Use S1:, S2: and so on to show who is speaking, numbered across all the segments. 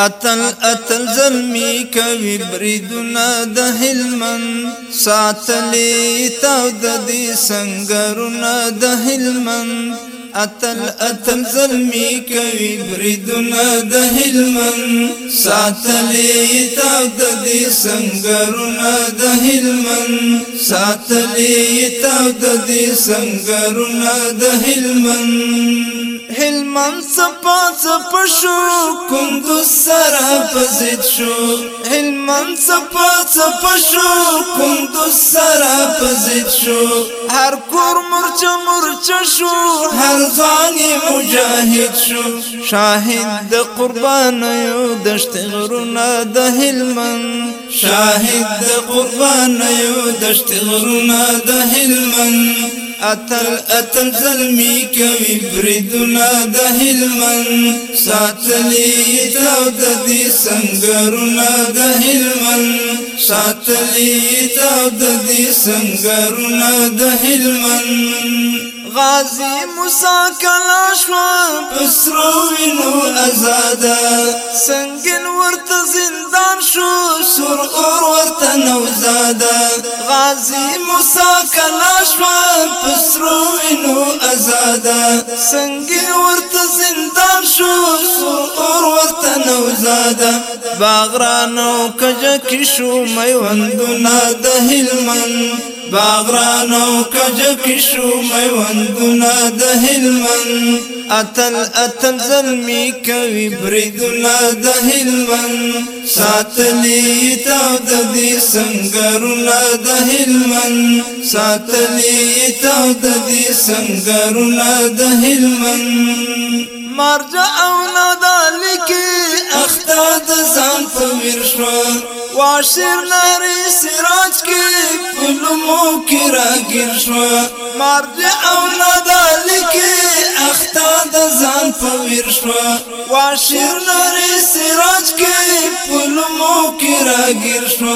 S1: اتل اتل زلمی کوي بریدونه د هلمن ساتلی تاو د دې سنگرنا د هلمن اتل اتل زلمی کوي بریدونه د هلمن ساتلی تاو د دې سنگرنا د هلمن ساتلی تاو د دې سنگرنا د هلمن امام سپا سپا شو کندوز سرا پزید شو امام سپا سپا شو کندوز سرا پزید شو هر کور مرچه مرچه شو هر ځواني مجاهد شو شاهد د قربانیو دشت غرونه د هلمند شاهد د قربانیو دشت غرونه د هلمند اتل اتل زلمی کوي بريدنا د هلمن ساتلي تاو د دې سنگرونا د هلمن ساتلی تاو د دې سنگرونا د هلمن غازی موسی کلا شو پسروینو آزاد سنگین ورته زندان شو سر اور ورته نوزاد غازی موسی کلا شو پسروینو آزاد سنگین ورته زندان شو سر اور ورته نوزاد باغرانو کجکی شو میوندونا د هلمن باغرانو کجکی شو میوندونا د هلمن اتل اتل زلمی کوي بریدونا د هلمن ساتلی تاو د دې سنگرونا د هلمن ساتلی تاو د دې سنگرونا د هلمن تا د ځان په ورشو واشر نری سراج کې پلمو کې راګر شو مرد او نادل کې اختا د ځان په ورشو واشر نری سراج کې پلمو کې راګر شو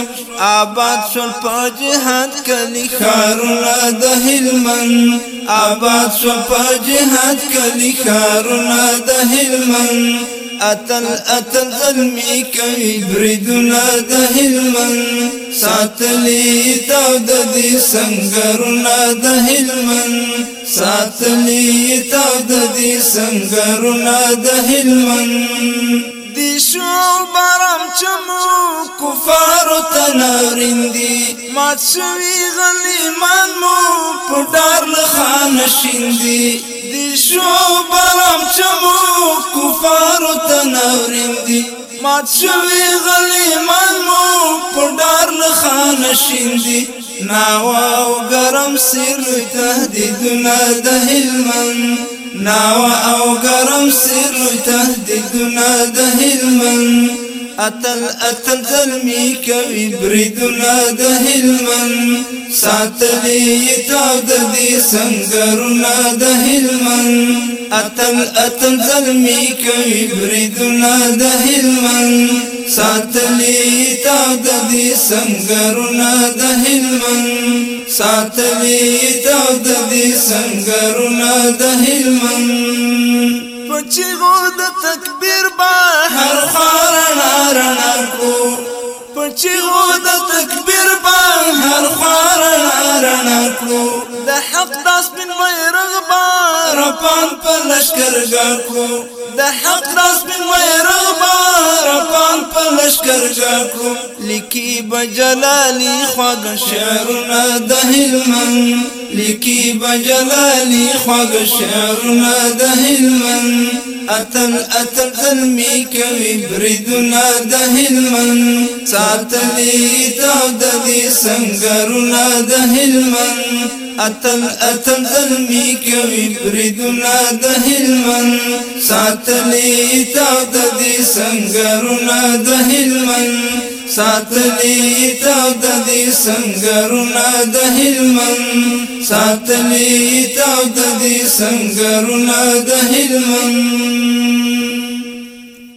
S1: آباد شول په جهاد کلی خارونه د هلمند آباد شول په جهاد کلی خارونه د هلمند اتل اتل زلمی کوي بریدونه د هلمن ساتلی تا د دې سنگرونه د هلمن ساتلی تا د دې سنگرونه د هلمن دی شو برم چمو کفار و تنارندی مات شوی غلیمان مو پدار لخان شندی دی شو برم چمو ته نورندي مات شوی غلیمان مو په ډار نه خان شیندي ناوا او ګرم سر تهدیدونه د هلمن ناوا او ګرم سر تهدیدونه د هلمن اتل اتل زلمی کوي بریدونه د هلمن ساتلی تا د دې سنگرونه د هلمن اتن اتن زلمی کوي بریدونه د هلمن ساتلی تا د دې سنگرونه د هلمن ساتلی تا د دې سنگرونه د هلمن پچیغو د تکبیر با هر خارنا رنا کو پچیغو د تکبیر با هر خارنا رنا کو د حق داس پان پلشکرګار کو د حق راس په مېربار پان پلشکرګار کو لکی بجلالی خواګ شعرنا د هلمن لکی بجلالی خواګ شعرنا د هلمن اتن اتن زلمی كوي بريدنا د هلمن ساتلي تاو د دې سنگرونا د اتن اتل اتل زلمی کوي بریدونا د هلمن ساتلی تاو د دې سنگرونا ساتلی تا د دې سنگرونه د هلمن ساتلی تا د دې سنگرونه د هلمن